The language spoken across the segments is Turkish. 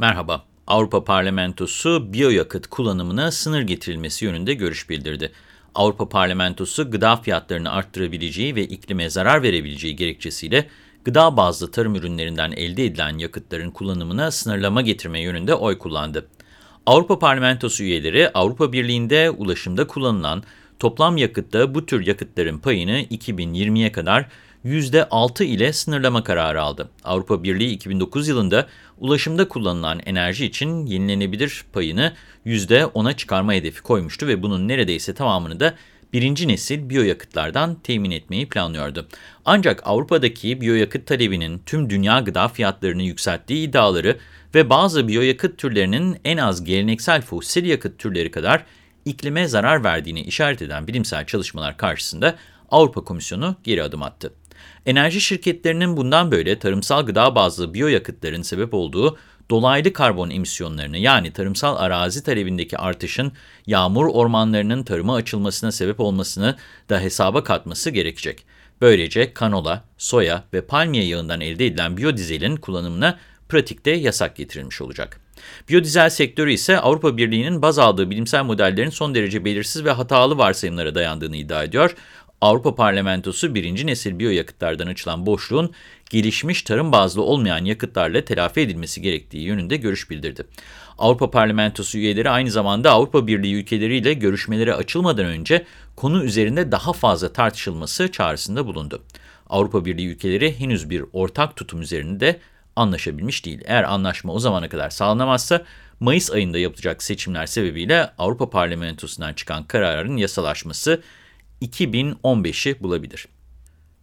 Merhaba. Avrupa Parlamentosu biyoyakıt kullanımına sınır getirilmesi yönünde görüş bildirdi. Avrupa Parlamentosu gıda fiyatlarını arttırabileceği ve iklime zarar verebileceği gerekçesiyle gıda bazlı tarım ürünlerinden elde edilen yakıtların kullanımına sınırlama getirme yönünde oy kullandı. Avrupa Parlamentosu üyeleri Avrupa Birliği'nde ulaşımda kullanılan toplam yakıtta bu tür yakıtların payını 2020'ye kadar %6 ile sınırlama kararı aldı. Avrupa Birliği 2009 yılında ulaşımda kullanılan enerji için yenilenebilir payını %10'a çıkarma hedefi koymuştu ve bunun neredeyse tamamını da birinci nesil biyoyakıtlardan temin etmeyi planlıyordu. Ancak Avrupa'daki biyoyakıt talebinin tüm dünya gıda fiyatlarını yükselttiği iddiaları ve bazı biyoyakıt türlerinin en az geleneksel fosil yakıt türleri kadar iklime zarar verdiğini işaret eden bilimsel çalışmalar karşısında Avrupa Komisyonu geri adım attı. Enerji şirketlerinin bundan böyle tarımsal gıda bazlı biyoyakıtların sebep olduğu dolaylı karbon emisyonlarını yani tarımsal arazi talebindeki artışın yağmur ormanlarının tarıma açılmasına sebep olmasını da hesaba katması gerekecek. Böylece kanola, soya ve palmiye yağından elde edilen biyodizelin kullanımına pratikte yasak getirilmiş olacak. Biyodizel sektörü ise Avrupa Birliği'nin baz aldığı bilimsel modellerin son derece belirsiz ve hatalı varsayımlara dayandığını iddia ediyor. Avrupa Parlamentosu birinci nesil biyoyakıtlardan açılan boşluğun gelişmiş tarım bazlı olmayan yakıtlarla telafi edilmesi gerektiği yönünde görüş bildirdi. Avrupa Parlamentosu üyeleri aynı zamanda Avrupa Birliği ülkeleriyle görüşmelere açılmadan önce konu üzerinde daha fazla tartışılması çağrısında bulundu. Avrupa Birliği ülkeleri henüz bir ortak tutum üzerinde anlaşabilmiş değil. Eğer anlaşma o zamana kadar sağlanamazsa Mayıs ayında yapılacak seçimler sebebiyle Avrupa Parlamentosu'ndan çıkan kararın yasalaşması 2015'i bulabilir.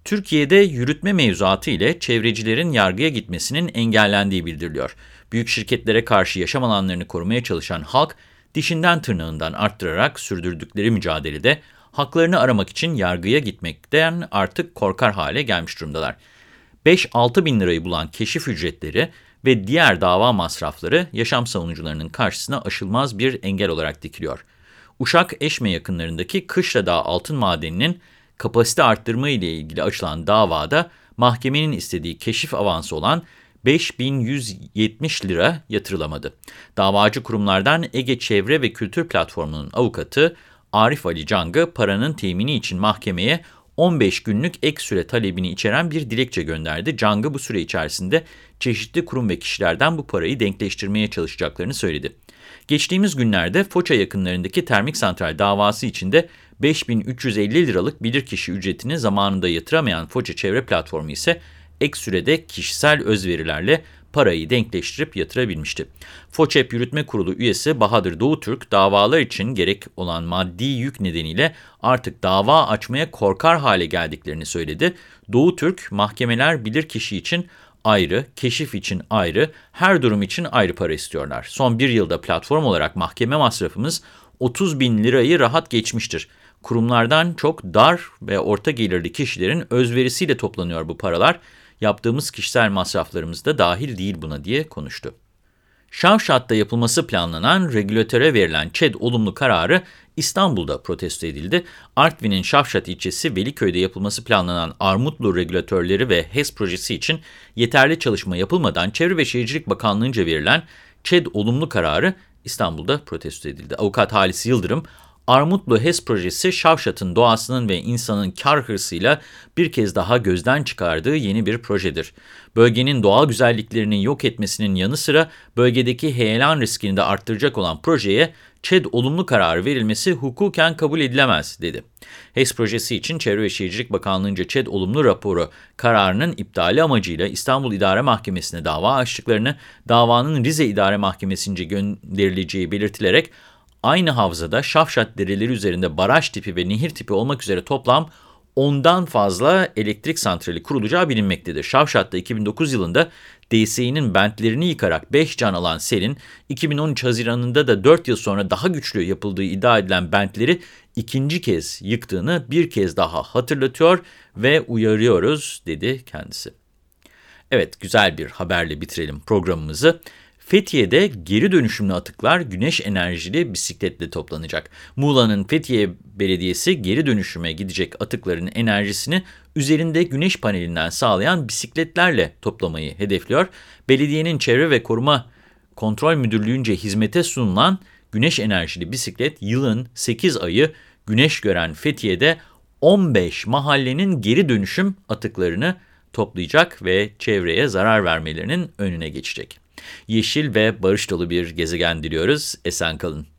Türkiye'de yürütme mevzuatı ile çevrecilerin yargıya gitmesinin engellendiği bildiriliyor. Büyük şirketlere karşı yaşam alanlarını korumaya çalışan halk, dişinden tırnağından arttırarak sürdürdükleri mücadelede haklarını aramak için yargıya gitmekten artık korkar hale gelmiş durumdalar. 5-6 bin lirayı bulan keşif ücretleri ve diğer dava masrafları yaşam savunucularının karşısına aşılmaz bir engel olarak dikiliyor. Uşak Eşme yakınlarındaki Kışla Dağı altın madeninin kapasite arttırma ile ilgili açılan davada mahkemenin istediği keşif avansı olan 5170 lira yatırılamadı. Davacı kurumlardan Ege Çevre ve Kültür Platformu'nun avukatı Arif Ali Cang'ı paranın temini için mahkemeye 15 günlük ek süre talebini içeren bir dilekçe gönderdi. Cang'ı bu süre içerisinde çeşitli kurum ve kişilerden bu parayı denkleştirmeye çalışacaklarını söyledi. Geçtiğimiz günlerde Foça yakınlarındaki termik santral davası içinde 5350 liralık bilirkişi ücretini zamanında yatıramayan Foça Çevre Platformu ise ek sürede kişisel özverilerle parayı denkleştirip yatırabilmişti. FOÇEP Yürütme Kurulu üyesi Bahadır Doğutürk davalar için gerek olan maddi yük nedeniyle artık dava açmaya korkar hale geldiklerini söyledi. Doğutürk mahkemeler bilirkişi için ayrı, keşif için ayrı, her durum için ayrı para istiyorlar. Son bir yılda platform olarak mahkeme masrafımız 30 bin lirayı rahat geçmiştir. Kurumlardan çok dar ve orta gelirli kişilerin özverisiyle toplanıyor bu paralar. Yaptığımız kişisel masraflarımız da dahil değil buna diye konuştu. Şavşat'ta yapılması planlanan regülatöre verilen ÇED olumlu kararı İstanbul'da protesto edildi. Artvin'in Şavşat ilçesi Veliköy'de yapılması planlanan Armutlu regülatörleri ve HES projesi için yeterli çalışma yapılmadan Çevre ve Şehircilik Bakanlığı'nca verilen ÇED olumlu kararı İstanbul'da protesto edildi. Avukat Halis Yıldırım, Armutlu HES projesi Şavşat'ın doğasının ve insanın kar hırsıyla bir kez daha gözden çıkardığı yeni bir projedir. Bölgenin doğal güzelliklerini yok etmesinin yanı sıra bölgedeki heyelan riskini de arttıracak olan projeye ÇED olumlu kararı verilmesi hukuken kabul edilemez, dedi. HES projesi için Çevre ve Şehircilik Bakanlığı'nca ÇED olumlu raporu kararının iptali amacıyla İstanbul İdare Mahkemesi'ne dava açtıklarını, davanın Rize İdare Mahkemesi'nce gönderileceği belirtilerek aynı havzada Şafşat dereleri üzerinde baraj tipi ve nehir tipi olmak üzere toplam ondan fazla elektrik santrali kurulacağı bilinmektedir. Şavşat'ta 2009 yılında DSİ'nin bentlerini yıkarak 5 can alan selin 2013 Haziran'ında da 4 yıl sonra daha güçlü yapıldığı iddia edilen bentleri ikinci kez yıktığını bir kez daha hatırlatıyor ve uyarıyoruz dedi kendisi. Evet güzel bir haberle bitirelim programımızı. Fethiye'de geri dönüşümlü atıklar güneş enerjili bisikletle toplanacak. Muğla'nın Fethiye Belediyesi geri dönüşüme gidecek atıkların enerjisini üzerinde güneş panelinden sağlayan bisikletlerle toplamayı hedefliyor. Belediyenin çevre ve koruma Kontrol Müdürlüğü'nce hizmete sunulan güneş enerjili bisiklet yılın 8 ayı güneş gören Fethiye'de 15 mahallenin geri dönüşüm atıklarını toplayacak ve çevreye zarar vermelerinin önüne geçecek. Yeşil ve barış dolu bir gezegen diliyoruz. Esen kalın.